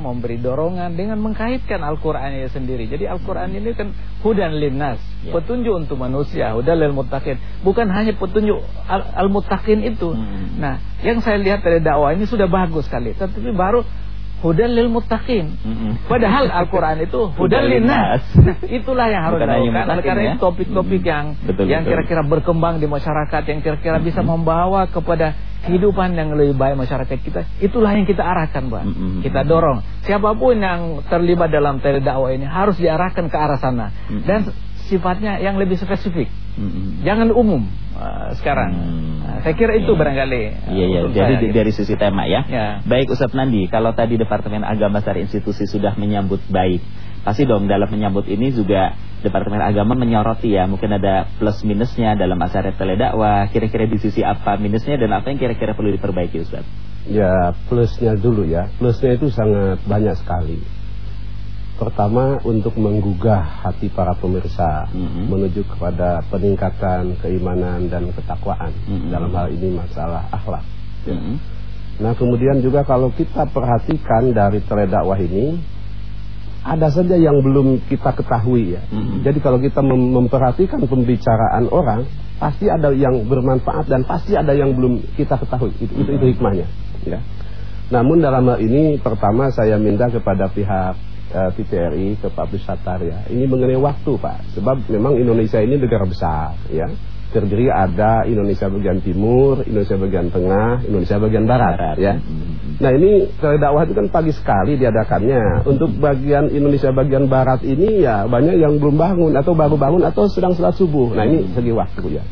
memberi dorongan dengan mengkaitkan Al-Qur'an itu sendiri. Jadi Al-Qur'an ini kan hudan linnas, ya. petunjuk untuk manusia, hudan lil muttaqin. Bukan hanya petunjuk al-muttaqin itu. Hmm. Nah, yang saya lihat dari dakwah ini sudah bagus sekali, tetapi baru hudan lil muttaqin. Padahal Al-Qur'an itu hudan linnas. Itulah yang harus dilakukan karena ya? topik-topik yang betul, yang kira-kira berkembang di masyarakat yang kira-kira bisa membawa kepada kehidupan yang lebih baik masyarakat kita. Itulah yang kita arahkan, Pak. Kita dorong. Siapa pun yang terlibat dalam tele dakwah ini harus diarahkan ke arah sana. Dan sifatnya yang lebih spesifik. Jangan umum uh, sekarang. Hmm. Uh, saya kira itu barangkali. Iya iya. Jadi saya, dari sisi tema ya. ya. Baik Ustadz Nandi, kalau tadi Departemen Agama Sari Institusi sudah menyambut baik, pasti dong dalam menyambut ini juga Departemen Agama menyoroti ya, mungkin ada plus minusnya dalam acara teledakwah. Kira-kira di sisi apa minusnya dan apa yang kira-kira perlu diperbaiki Ustadz? Ya plusnya dulu ya. Plusnya itu sangat banyak sekali. Pertama untuk menggugah hati para pemirsa mm -hmm. menuju kepada peningkatan keimanan dan ketakwaan mm -hmm. dalam hal ini masalah akhlak. Mm -hmm. Nah kemudian juga kalau kita perhatikan dari teledakwah ini ada saja yang belum kita ketahui ya. Mm -hmm. Jadi kalau kita mem memperhatikan pembicaraan orang pasti ada yang bermanfaat dan pasti ada yang belum kita ketahui. Itu itu, itu hikmahnya. Ya. Namun dalam hal ini pertama saya minta kepada pihak uh, TVRI ke Pak Sattar ya. Ini mengenai waktu Pak, sebab memang Indonesia ini negara besar ya. Terdiri ada Indonesia bagian timur, Indonesia bagian tengah, Indonesia bagian barat, barat. ya. Hmm. Nah ini dakwah itu kan pagi sekali diadakannya. Untuk bagian Indonesia bagian barat ini ya banyak yang belum bangun atau baru bangun atau sedang sholat subuh. Nah ini segi waktu ya.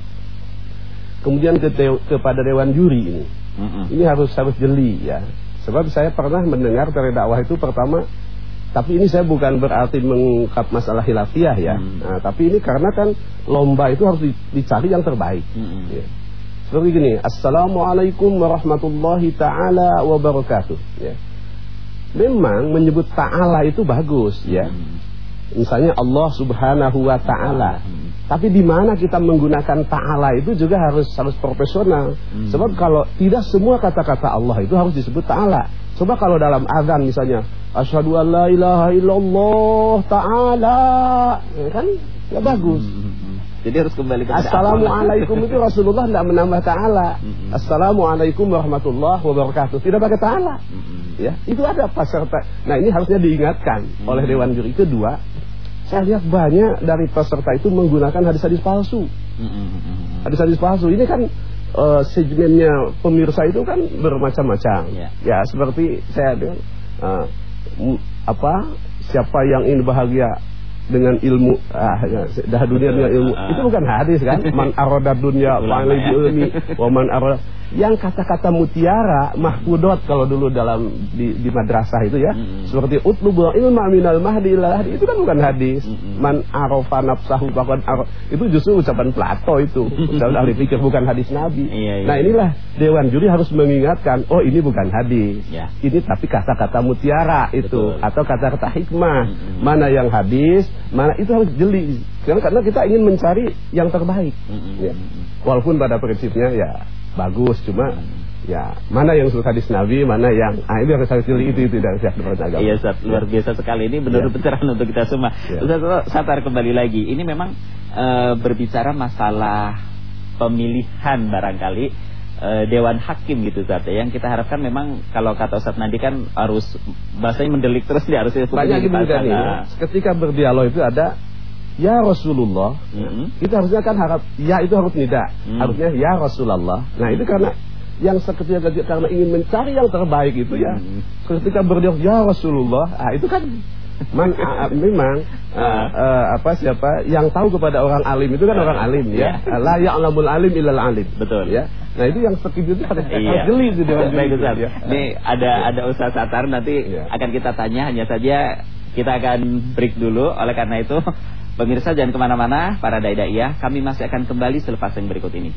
Kemudian ke kepada Dewan Juri ini, ini harus harus jeli ya. Sebab saya pernah mendengar dari dakwah itu pertama tapi ini saya bukan berarti mengungkap masalah hilafiah ya. Hmm. Nah, tapi ini karena kan lomba itu harus dicari yang terbaik. Hmm. Ya. Seperti gini, Assalamualaikum warahmatullahi taala wabarakatuh. Ya. Memang menyebut taala itu bagus ya. Hmm. Misalnya Allah Subhanahu wa taala. Hmm. Tapi di mana kita menggunakan taala itu juga harus harus profesional. Hmm. Sebab kalau tidak semua kata-kata Allah itu harus disebut taala. Coba kalau dalam azan misalnya Asyhadu an la ilaha illallah ta'ala. Ya kan? Ya bagus. Jadi harus kembali ke Assalamualaikum itu Rasulullah tidak menambah ta'ala. Assalamualaikum warahmatullahi wabarakatuh. Tidak pakai ta'ala. Ya, itu ada peserta. Nah, ini harusnya diingatkan oleh Dewan Juri. Kedua, saya lihat banyak dari peserta itu menggunakan hadis-hadis palsu. Hadis-hadis palsu. Ini kan uh, segmennya pemirsa itu kan bermacam-macam. Yeah. Ya, seperti saya bilang uh, apa siapa yang ingin bahagia dengan ilmu ah ya, dah dunia dengan ilmu ah. itu bukan hadis kan man arada dunya paling ilmi wa man arada yang kata-kata mutiara mahfudot kalau dulu dalam di, di madrasah itu ya mm-hmm. seperti utlubu ilma minal mahdi ila itu kan bukan hadis mm-hmm. man arafa nafsahu faqad itu justru ucapan Plato itu ucapan ahli pikir bukan hadis nabi iya, iya. nah inilah dewan juri harus mengingatkan oh ini bukan hadis yeah. ini tapi kata-kata mutiara itu Betul. atau kata-kata hikmah mm-hmm. mana yang hadis mana itu harus jeli. Karena kita ingin mencari yang terbaik. Ya. walaupun pada prinsipnya ya bagus. Cuma ya mana yang suka hadis Nabi mana yang ah ini harus harus itu itu dari pihak agama. Iya Ustaz. Luar biasa sekali. Ini benar ya. pencerahan untuk kita semua. Ya. Ustaz Satar kembali lagi. Ini memang e, berbicara masalah pemilihan barangkali e, Dewan Hakim gitu Ustaz yang kita harapkan memang kalau kata Ustaz Nadi kan harus bahasanya mendelik terus dia harus banyak gitu kan ya. ketika berdialog itu ada Ya Rasulullah, mm -hmm. kita harusnya kan harap ya itu harus tidak, mm. harusnya ya Rasulullah. Nah itu karena yang seketika karena ingin mencari yang terbaik itu ya, mm. ketika berdialog ya Rasulullah, ah itu kan Man, a, memang uh, uh, apa siapa yang tahu kepada orang alim itu kan orang alim ya. Yeah. La ya'lamul alim illal alim. Betul. Ya. Nah, itu yang seperti itu harus iya. geli itu dengan Baik Ustaz. Ya. Ini ada ada Ustaz Satar nanti yeah. akan kita tanya hanya saja kita akan break dulu oleh karena itu Pemirsa jangan ke mana-mana, para daidai kami masih akan kembali selepas yang berikut ini.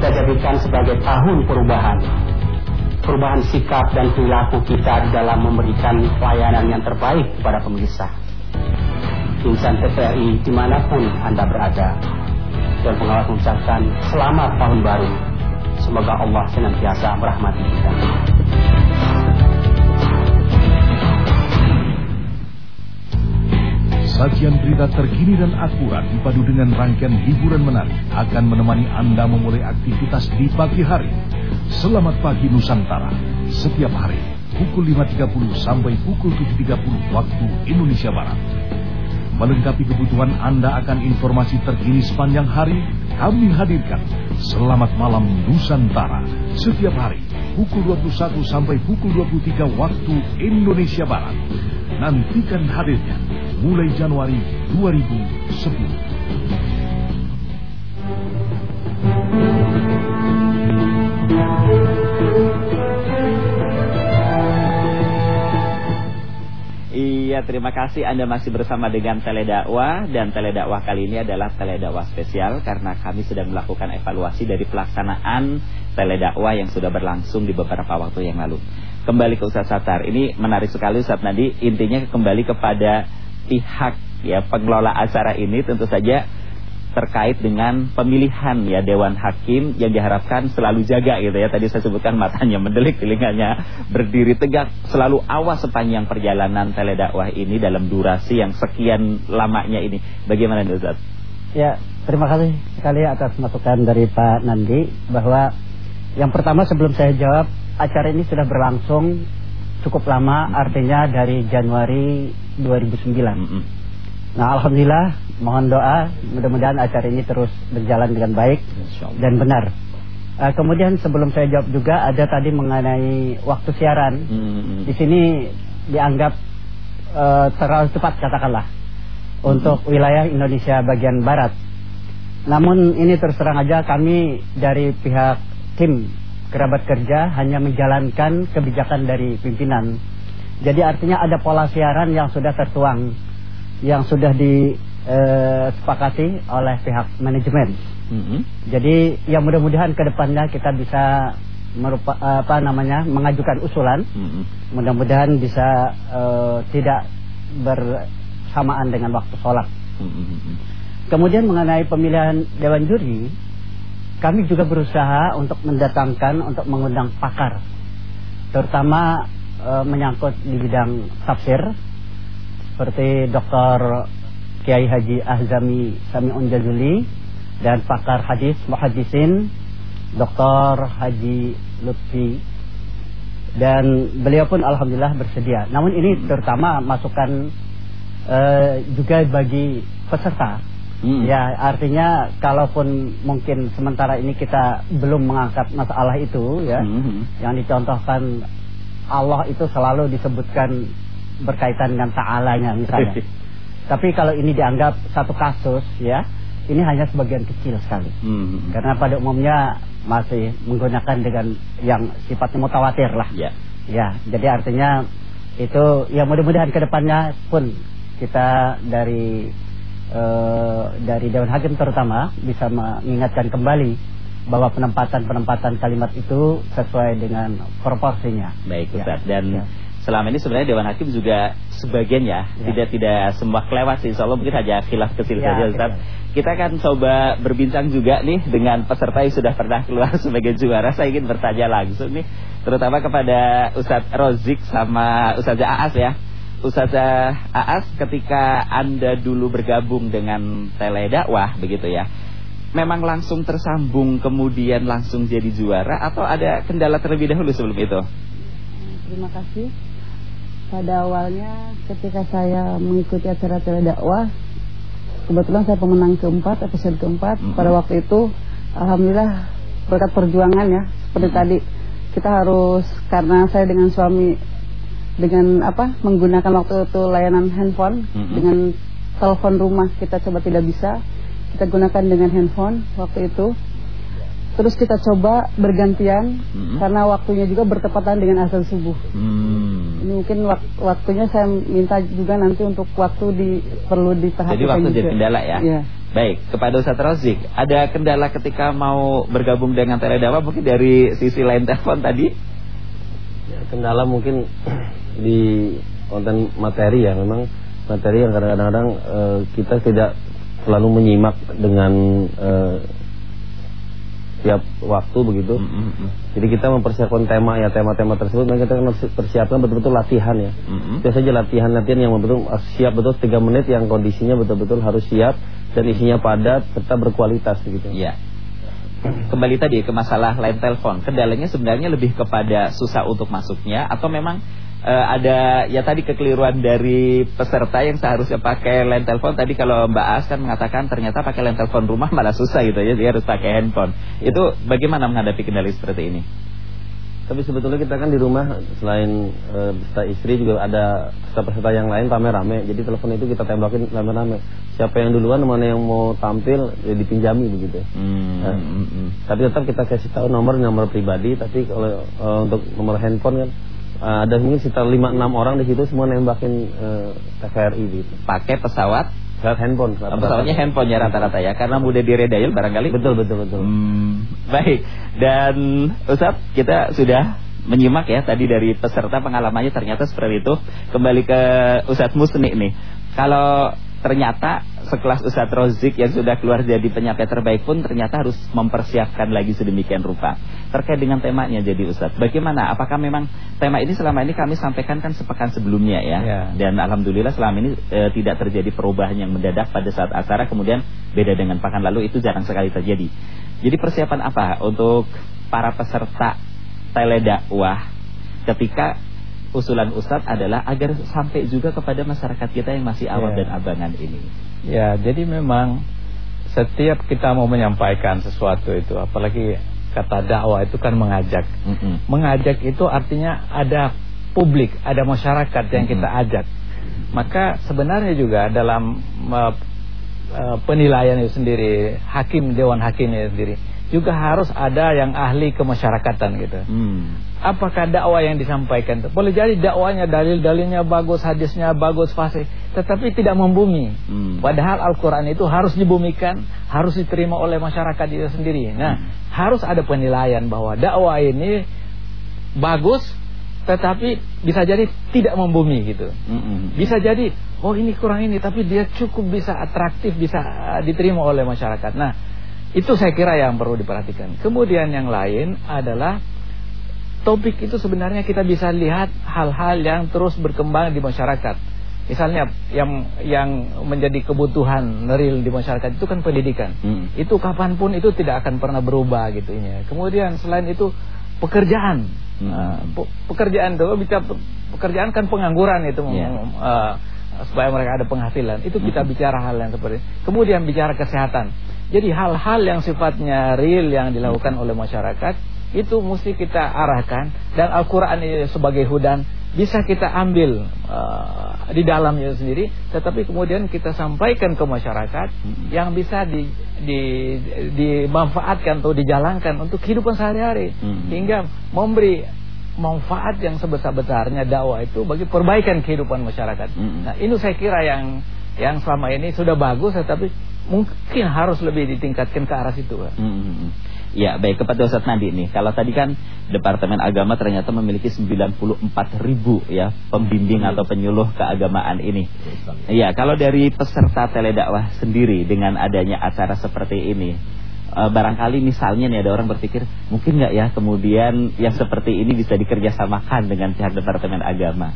Kita jadikan sebagai tahun perubahan perubahan sikap dan perilaku kita dalam memberikan pelayanan yang terbaik kepada pemirsa. Insan TVRI di mana pun Anda berada. Dan pengawas mengucapkan selamat tahun baru. Semoga Allah senantiasa merahmati kita. Sajian berita terkini dan akurat dipadu dengan rangkaian hiburan menarik akan menemani Anda memulai aktivitas di pagi hari. Selamat pagi Nusantara. Setiap hari pukul 5.30 sampai pukul 7.30 waktu Indonesia Barat. Melengkapi kebutuhan Anda akan informasi terkini sepanjang hari, kami hadirkan Selamat Malam Nusantara. Setiap hari pukul 21 sampai pukul 23 waktu Indonesia Barat. Nantikan hadirnya mulai Januari 2010. Iya, terima kasih Anda masih bersama dengan Teledakwah dan Teledakwah kali ini adalah Teledakwah spesial karena kami sedang melakukan evaluasi dari pelaksanaan Teledakwah yang sudah berlangsung di beberapa waktu yang lalu. Kembali ke Ustaz Satar, ini menarik sekali Ustaz Nadi, intinya kembali kepada pihak ya pengelola acara ini tentu saja terkait dengan pemilihan ya Dewan Hakim yang diharapkan selalu jaga gitu ya. Tadi saya sebutkan matanya mendelik, telinganya berdiri tegak, selalu awas sepanjang perjalanan teledakwah ini dalam durasi yang sekian lamanya ini. Bagaimana Ustaz? Ya, terima kasih sekali atas masukan dari Pak Nandi bahwa yang pertama sebelum saya jawab, acara ini sudah berlangsung cukup lama, artinya dari Januari 2009. Mm -hmm. Nah, alhamdulillah, mohon doa, mudah-mudahan acara ini terus berjalan dengan baik dan benar. Uh, kemudian sebelum saya jawab juga ada tadi mengenai waktu siaran. Mm -hmm. Di sini dianggap uh, terlalu cepat katakanlah mm -hmm. untuk wilayah Indonesia bagian barat. Namun ini terus terang aja kami dari pihak tim kerabat kerja hanya menjalankan kebijakan dari pimpinan. Jadi artinya ada pola siaran yang sudah tertuang yang sudah disepakati eh, oleh pihak manajemen. Mm -hmm. Jadi yang mudah-mudahan ke depannya kita bisa merupa, apa namanya mengajukan usulan. Mm -hmm. Mudah-mudahan bisa uh, tidak bersamaan dengan waktu sholat. Mm -hmm. Kemudian mengenai pemilihan dewan juri, kami juga berusaha untuk mendatangkan untuk mengundang pakar, terutama uh, menyangkut di bidang tafsir seperti Dr. Kiai Haji Ahzami Sami'un Jazuli dan pakar hadis muhadisin Dr. Haji Lutfi dan beliau pun alhamdulillah bersedia. Namun ini terutama masukan uh, juga bagi peserta. Hmm. Ya, artinya kalaupun mungkin sementara ini kita belum mengangkat masalah itu ya, hmm. yang dicontohkan Allah itu selalu disebutkan berkaitan dengan ta'alanya misalnya. Tapi kalau ini dianggap satu kasus ya, ini hanya sebagian kecil sekali. Hmm. Karena pada umumnya masih menggunakan dengan yang sifatnya mutawatir lah. Ya. Ya, jadi artinya itu ya mudah-mudahan ke depannya pun kita dari uh, dari Dewan Hakim terutama bisa mengingatkan kembali bahwa penempatan-penempatan kalimat itu sesuai dengan proporsinya. Baik, Ustaz. Ya. Dan ya selama ini sebenarnya Dewan Hakim juga sebagian ya, ya. tidak tidak semua kelewat sih. Insya mungkin hanya khilaf kecil ya, saja Ustaz. Ya. Kita akan coba berbincang juga nih dengan peserta yang sudah pernah keluar sebagai juara. Saya ingin bertanya langsung nih, terutama kepada Ustadz Rozik sama Ustadz Aas ya. Ustadz Aas ketika Anda dulu bergabung dengan Teledakwah begitu ya. Memang langsung tersambung kemudian langsung jadi juara atau ada kendala terlebih dahulu sebelum itu? Terima kasih pada awalnya ketika saya mengikuti acara dakwah kebetulan saya pemenang keempat episode keempat mm -hmm. pada waktu itu alhamdulillah berkat perjuangan ya seperti mm -hmm. tadi kita harus karena saya dengan suami dengan apa menggunakan waktu itu layanan handphone mm -hmm. dengan telepon rumah kita coba tidak bisa kita gunakan dengan handphone waktu itu Terus kita coba bergantian hmm. karena waktunya juga bertepatan dengan azan subuh. Hmm. Ini mungkin wak waktunya saya minta juga nanti untuk waktu di perlu diperhatikan Jadi waktu juga. jadi kendala ya. ya. Baik, kepada Ustaz Rozik, ada kendala ketika mau bergabung dengan Teledawa mungkin dari sisi lain telepon tadi? Ya, kendala mungkin di konten materi ya memang materi yang kadang-kadang uh, kita tidak selalu menyimak dengan uh, tiap waktu begitu. Mm -hmm. Jadi kita mempersiapkan tema ya tema-tema tersebut dan kita persiapkan betul-betul latihan ya. Mm -hmm. Biasa saja latihan-latihan yang betul siap betul tiga menit yang kondisinya betul-betul harus siap dan isinya padat serta berkualitas begitu. Iya. Kembali tadi ke masalah line telepon, kendalanya sebenarnya lebih kepada susah untuk masuknya atau memang uh, ada ya tadi kekeliruan dari peserta yang seharusnya pakai line telepon tadi kalau Mbak As kan mengatakan ternyata pakai line telepon rumah malah susah gitu ya dia harus pakai handphone. Itu bagaimana menghadapi kendali seperti ini? Tapi sebetulnya kita kan di rumah selain uh, istri juga ada peserta-peserta yang lain rame-rame. Jadi telepon itu kita tembakin rame-rame. Siapa yang duluan mana yang mau tampil ya dipinjami begitu. Hmm, uh, hmm, hmm. Tapi tetap kita kasih tahu nomor nomor pribadi. Tapi kalau uh, untuk nomor handphone kan uh, ada mungkin sekitar 5-6 orang di situ semua nembakin uh, TVRI gitu. Pakai pesawat Pesawat handphone. Pesawat pesawatnya handphone ya rata-rata ya, karena mudah diredayel barangkali. Betul betul betul. Hmm, baik. Dan Ustaz, kita sudah menyimak ya tadi dari peserta pengalamannya ternyata seperti itu. Kembali ke Ustaz Musni nih. Kalau ternyata sekelas Ustadz Rozik yang sudah keluar jadi penyampai terbaik pun ternyata harus mempersiapkan lagi sedemikian rupa. Terkait dengan temanya jadi Ustadz bagaimana? Apakah memang tema ini selama ini kami sampaikan kan sepekan sebelumnya ya, ya. dan Alhamdulillah selama ini e, tidak terjadi perubahan yang mendadak pada saat acara kemudian beda dengan pekan lalu itu jarang sekali terjadi. Jadi persiapan apa untuk para peserta teledakwah ketika usulan Ustadz adalah agar sampai juga kepada masyarakat kita yang masih awam yeah. dan abangan ini. Ya, jadi memang setiap kita mau menyampaikan sesuatu itu, apalagi kata dakwah itu kan mengajak. Mm -hmm. Mengajak itu artinya ada publik, ada masyarakat yang mm -hmm. kita ajak. Maka sebenarnya juga dalam uh, uh, penilaian itu sendiri, hakim dewan hakimnya sendiri juga harus ada yang ahli kemasyarakatan gitu. Hmm. Apakah dakwah yang disampaikan itu boleh jadi dakwanya dalil-dalilnya bagus, hadisnya bagus, fasih, tetapi tidak membumi. Hmm. Padahal Al-Qur'an itu harus dibumikan, harus diterima oleh masyarakat itu sendiri. Nah, hmm. harus ada penilaian bahwa dakwah ini bagus tetapi bisa jadi tidak membumi gitu. Hmm. Bisa jadi oh ini kurang ini tapi dia cukup bisa atraktif, bisa diterima oleh masyarakat. Nah, itu saya kira yang perlu diperhatikan. Kemudian yang lain adalah topik itu sebenarnya kita bisa lihat hal-hal yang terus berkembang di masyarakat. Misalnya yang yang menjadi kebutuhan real di masyarakat itu kan pendidikan. Hmm. Itu kapan pun itu tidak akan pernah berubah gitu ya. Kemudian selain itu pekerjaan. Hmm. Uh, pekerjaan itu bisa pekerjaan kan pengangguran itu yeah. Ya. uh, supaya mereka ada penghasilan. Itu kita hmm. bicara hal yang seperti. Kemudian bicara kesehatan jadi hal-hal yang sifatnya real yang dilakukan oleh masyarakat itu mesti kita arahkan dan Al-Qur'an sebagai hudan bisa kita ambil uh, di dalamnya sendiri tetapi kemudian kita sampaikan ke masyarakat yang bisa di, di, dimanfaatkan atau dijalankan untuk kehidupan sehari-hari hmm. hingga memberi manfaat yang sebesar-besarnya dakwah itu bagi perbaikan kehidupan masyarakat. Hmm. Nah, ini saya kira yang yang selama ini sudah bagus tetapi mungkin harus lebih ditingkatkan ke arah situ. Hmm, hmm, hmm. Ya baik kepada Ustaz Nadi nih Kalau tadi kan Departemen Agama ternyata memiliki 94 ribu ya Pembimbing atau penyuluh keagamaan ini Ya kalau dari peserta teledakwah sendiri Dengan adanya acara seperti ini uh, Barangkali misalnya nih ada orang berpikir Mungkin nggak ya kemudian yang seperti ini bisa dikerjasamakan dengan pihak Departemen Agama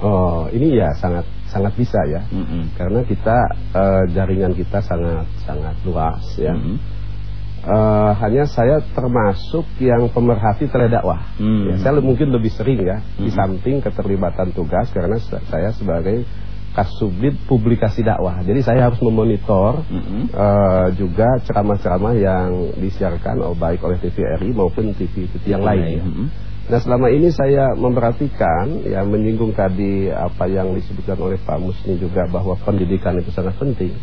Oh, ini ya sangat sangat bisa ya, mm -hmm. karena kita uh, jaringan kita sangat sangat luas ya. Mm -hmm. uh, hanya saya termasuk yang pemerhati teledakwah. Mm -hmm. ya, saya mungkin lebih sering ya, mm -hmm. di samping keterlibatan tugas karena saya sebagai kasubdit publikasi dakwah. Jadi saya harus memonitor mm -hmm. uh, juga ceramah-ceramah yang disiarkan oh, baik oleh TVRI maupun TV-TV yang lain. Mm -hmm. Nah selama ini saya memperhatikan ya menyinggung tadi apa yang disebutkan oleh Pak Musni juga bahwa pendidikan itu sangat penting.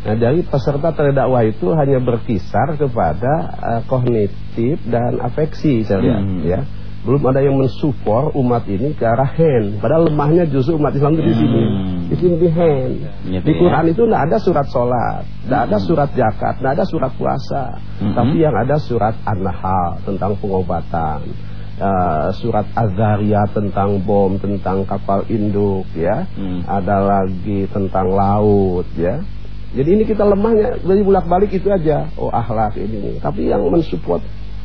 Nah dari peserta terdakwah itu hanya berkisar kepada uh, kognitif dan afeksi saya lihat hmm. ya. Belum ada yang mensupport umat ini ke arah hand. Padahal lemahnya justru umat Islam itu di sini. Hmm. Di sini di hand. Ya, di Quran ya. itu tidak ada surat sholat, tidak hmm. ada surat zakat, tidak ada surat puasa. Hmm. Tapi yang ada surat an-nahl tentang pengobatan uh, surat Az-Zariyat tentang bom, tentang kapal induk ya. Hmm. Ada lagi tentang laut ya. Jadi ini kita lemahnya dari bolak-balik itu aja. Oh akhlak ini. Tapi yang mensupport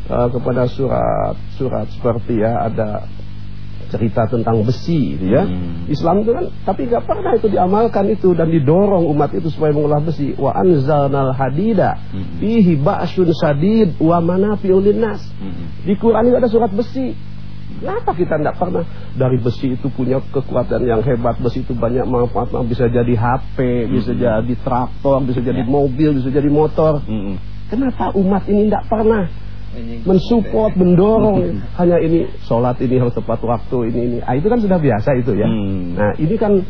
uh, kepada surat-surat seperti ya ada cerita tentang besi gitu ya. Hmm. Islam itu kan tapi nggak pernah itu diamalkan itu dan didorong umat itu supaya mengolah besi. Wa anzalnal hadida hmm. fihi ba'sun sadid wa manafi'ul linnas. Hmm. Di Quran itu ada surat besi. Kenapa kita tidak pernah dari besi itu punya kekuatan yang hebat Besi itu banyak manfaat Bisa jadi HP, -hmm. bisa jadi traktor, bisa jadi yeah. mobil, bisa jadi motor -hmm. Kenapa umat ini tidak pernah mensupport, mendorong hanya ini sholat ini harus tepat waktu ini ini. Ah, itu kan sudah biasa itu ya. Hmm. Nah ini kan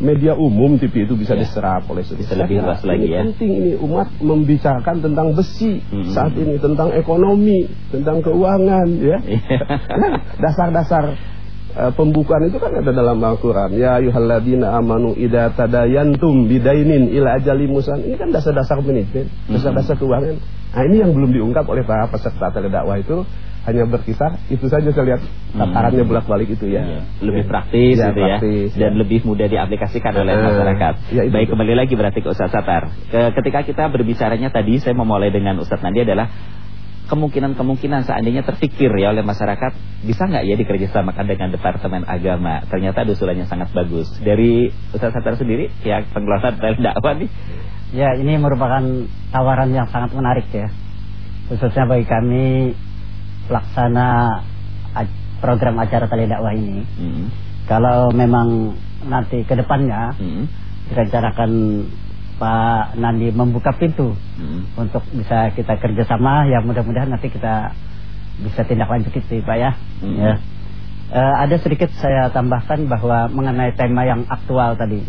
media umum TV itu bisa ya. diserap oleh bisa lebih luas lagi ini ya. Penting ini umat membicarakan tentang besi hmm. saat ini tentang ekonomi, tentang keuangan ya. Iya. Nah, dasar-dasar uh, pembukaan itu kan ada dalam Al-Qur'an. Ya ayyuhalladzina amanu idza tadayantum bidainin ila ajali musan. Ini kan dasar-dasar manajemen, dasar-dasar keuangan. Nah ini yang belum diungkap oleh para peserta teledakwah itu hanya berkisar itu saja saya lihat tatarannya hmm. bolak-balik itu ya. ya. Lebih praktis ya, gitu ya praktis, dan ya. lebih mudah diaplikasikan oleh uh, masyarakat. Ya, Baik kembali lagi berarti ke Ustaz Satar. Ketika kita berbicaranya tadi saya memulai dengan Ustaz Nandi adalah kemungkinan-kemungkinan seandainya terfikir ya oleh masyarakat bisa nggak ya dikerjasamakan dengan Departemen Agama ternyata usulannya sangat bagus dari Ustaz Satar sendiri ya pengelola dakwah nih Ya, ini merupakan tawaran yang sangat menarik ya. Khususnya bagi kami pelaksana program acara tali dakwah ini. Hmm. Kalau memang nanti ke depannya hmm. direncanakan Pak Nandi membuka pintu hmm. untuk bisa kita kerjasama, ya mudah-mudahan nanti kita bisa tindak lanjut itu Pak ya. Hmm. ya. E, ada sedikit saya tambahkan bahwa mengenai tema yang aktual tadi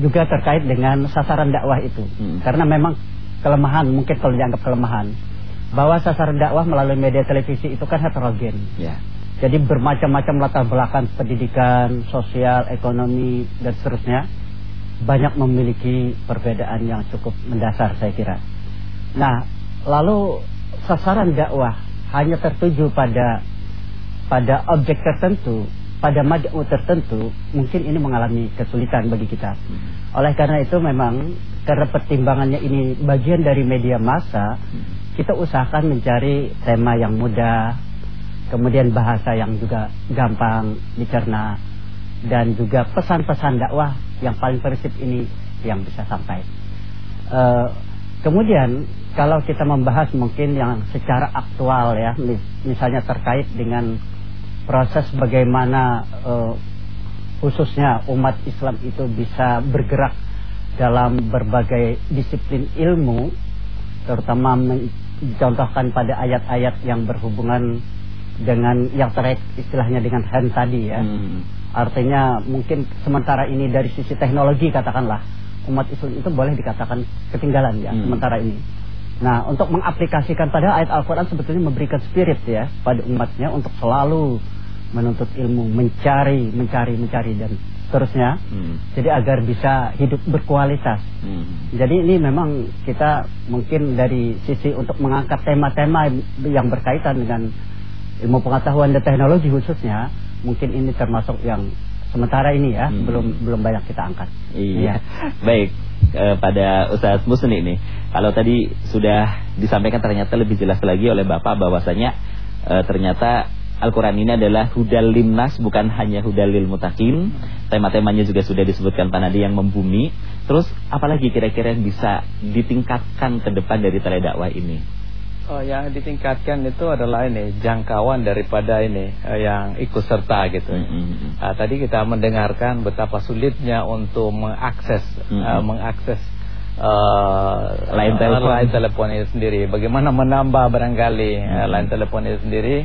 juga terkait dengan sasaran dakwah itu. Hmm. Karena memang kelemahan, mungkin kalau dianggap kelemahan, bahwa sasaran dakwah melalui media televisi itu kan heterogen. Yeah. Jadi bermacam-macam latar belakang pendidikan, sosial, ekonomi, dan seterusnya. Banyak memiliki perbedaan yang cukup mendasar saya kira. Nah, lalu sasaran dakwah hanya tertuju pada pada objek tertentu pada mad'u tertentu mungkin ini mengalami kesulitan bagi kita. Oleh karena itu memang karena pertimbangannya ini bagian dari media massa, kita usahakan mencari tema yang mudah, kemudian bahasa yang juga gampang dicerna dan juga pesan-pesan dakwah yang paling prinsip ini yang bisa sampai. Uh, kemudian kalau kita membahas mungkin yang secara aktual ya, misalnya terkait dengan proses bagaimana uh, khususnya umat Islam itu bisa bergerak dalam berbagai disiplin ilmu terutama mencontohkan pada ayat-ayat yang berhubungan dengan yang terkait istilahnya dengan hand tadi ya. Hmm. Artinya mungkin sementara ini dari sisi teknologi katakanlah umat Islam itu boleh dikatakan ketinggalan ya hmm. sementara ini. Nah, untuk mengaplikasikan pada ayat Al-Qur'an sebetulnya memberikan spirit ya pada umatnya untuk selalu menuntut ilmu, mencari, mencari, mencari dan seterusnya. Hmm. Jadi agar bisa hidup berkualitas. Hmm. Jadi ini memang kita mungkin dari sisi untuk mengangkat tema-tema yang berkaitan dengan ilmu pengetahuan dan teknologi khususnya, mungkin ini termasuk yang sementara ini ya hmm. belum belum banyak kita angkat. Iya. Ya. Baik eh, pada Ustaz Musni ini, kalau tadi sudah disampaikan ternyata lebih jelas lagi oleh Bapak bahwasanya eh, ternyata Al-Quran ini adalah hudal limnas bukan hanya hudal lil mutakin Tema-temanya juga sudah disebutkan Pak Nadi yang membumi Terus apalagi kira-kira yang bisa ditingkatkan ke depan dari tele dakwah ini Oh, yang ditingkatkan itu adalah ini jangkauan daripada ini eh, yang ikut serta gitu. Mm -hmm. uh, tadi kita mendengarkan betapa sulitnya untuk mengakses mm -hmm. uh, mengakses uh, line telepon telepon itu sendiri. Bagaimana menambah barangkali mm -hmm. uh, line telepon itu sendiri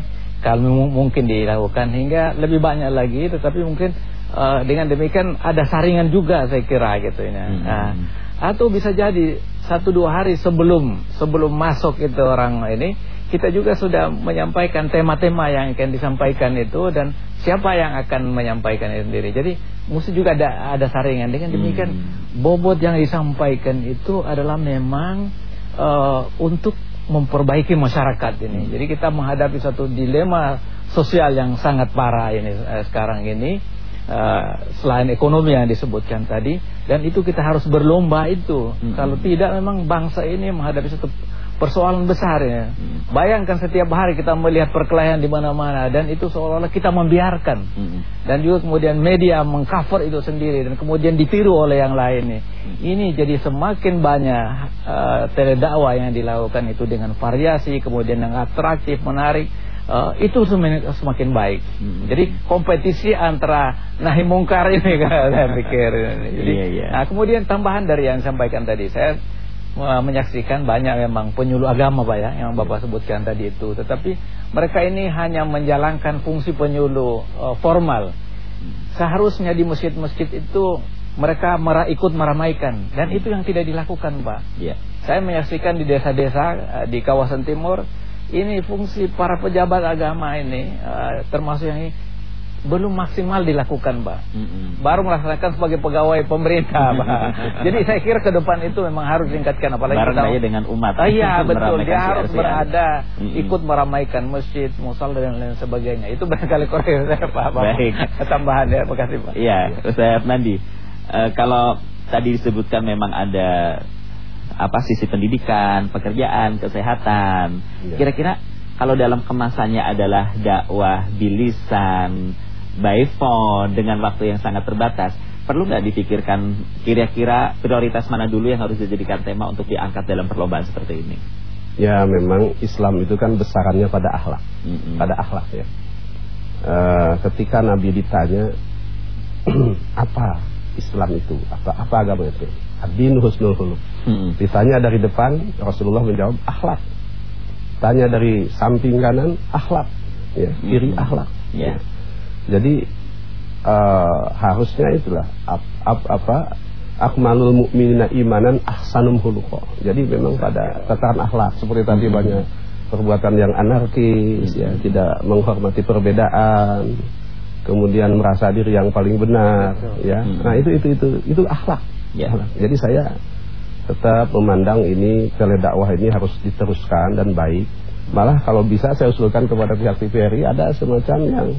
kalau mungkin dilakukan hingga lebih banyak lagi tetapi mungkin uh, dengan demikian ada saringan juga saya kira gitu ini hmm. nah, atau bisa jadi satu dua hari sebelum sebelum masuk itu orang ini kita juga sudah menyampaikan tema-tema yang akan disampaikan itu dan siapa yang akan menyampaikan itu sendiri jadi mesti juga ada ada saringan dengan demikian hmm. bobot yang disampaikan itu adalah memang uh, untuk memperbaiki masyarakat ini. Jadi kita menghadapi satu dilema sosial yang sangat parah ini eh, sekarang ini uh, selain ekonomi yang disebutkan tadi dan itu kita harus berlomba itu. Hmm. Kalau tidak memang bangsa ini menghadapi satu persoalan besar ya. Hmm. Bayangkan setiap hari kita melihat perkelahian di mana-mana dan itu seolah-olah kita membiarkan. Hmm. Dan juga kemudian media mengcover itu sendiri dan kemudian ditiru oleh yang lain nih. Hmm. Ini jadi semakin banyak uh, teledakwah yang dilakukan itu dengan variasi kemudian yang atraktif, menarik. Uh, itu semakin, semakin baik. Hmm. Jadi kompetisi antara nahi mungkar ini kan saya pikir. Jadi, iya, iya. Nah kemudian tambahan dari yang sampaikan tadi saya menyaksikan banyak memang penyuluh agama Pak ya yang Bapak sebutkan tadi itu. Tetapi mereka ini hanya menjalankan fungsi penyuluh uh, formal. Seharusnya di masjid-masjid itu mereka merah, ikut meramaikan. Dan itu yang tidak dilakukan Pak. Ya. saya menyaksikan di desa-desa uh, di kawasan timur ini fungsi para pejabat agama ini uh, termasuk yang ini belum maksimal dilakukan, Pak. Mm -hmm. Baru melaksanakan sebagai pegawai pemerintah, Pak. Jadi saya kira ke depan itu memang harus ditingkatkan apalagi Bareng kita dengan umat. Ah, iya, betul. Dia harus berada, mm -hmm. ikut meramaikan masjid, musal dan lain sebagainya. Itu barangkali koreksi saya, Pak. Baik. Tambahan ya, terima kasih, Pak. Iya, Ustaz Nandi. Uh, kalau tadi disebutkan memang ada apa sisi pendidikan, pekerjaan, kesehatan. Iya. Kira-kira kalau dalam kemasannya adalah dakwah bilisan, by phone dengan waktu yang sangat terbatas perlu nggak dipikirkan kira-kira prioritas mana dulu yang harus dijadikan tema untuk diangkat dalam perlombaan seperti ini? Ya memang Islam itu kan besarannya pada akhlak. Mm -hmm. pada akhlak ya. Uh, ketika Nabi ditanya apa Islam itu? Apa apa agama itu? Adin husnul huluk mm -hmm. ditanya dari depan Rasulullah menjawab akhlak. Tanya dari samping kanan akhlak. Ya kiri akhlak. Yeah. ya jadi uh, harusnya itulah ap, ap, apa akmalul mukminina imanan ahsanum khuluqa. Jadi memang pada tataran akhlak seperti tadi hmm. banyak perbuatan yang anarkis ya, tidak menghormati perbedaan, kemudian merasa diri yang paling benar ya. Hmm. Nah, itu itu itu itu akhlak. Ya. Jadi saya tetap memandang ini teledakwah ini harus diteruskan dan baik. Malah kalau bisa saya usulkan kepada pihak TVRI ada semacam yang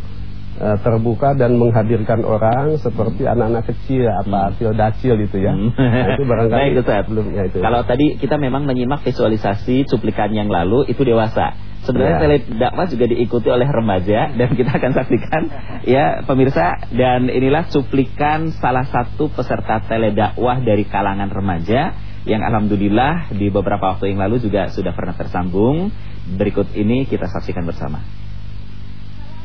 uh, terbuka dan menghadirkan orang seperti anak-anak kecil apa hmm. dacil itu ya. Hmm. Nah, itu barangkali Baik, Ustaz. belum ya itu. Kalau tadi kita memang menyimak visualisasi cuplikan yang lalu itu dewasa. Sebenarnya ya. tele dakwah juga diikuti oleh remaja dan kita akan saksikan ya pemirsa dan inilah cuplikan salah satu peserta tele dakwah dari kalangan remaja yang alhamdulillah di beberapa waktu yang lalu juga sudah pernah tersambung. Berikut ini kita saksikan bersama.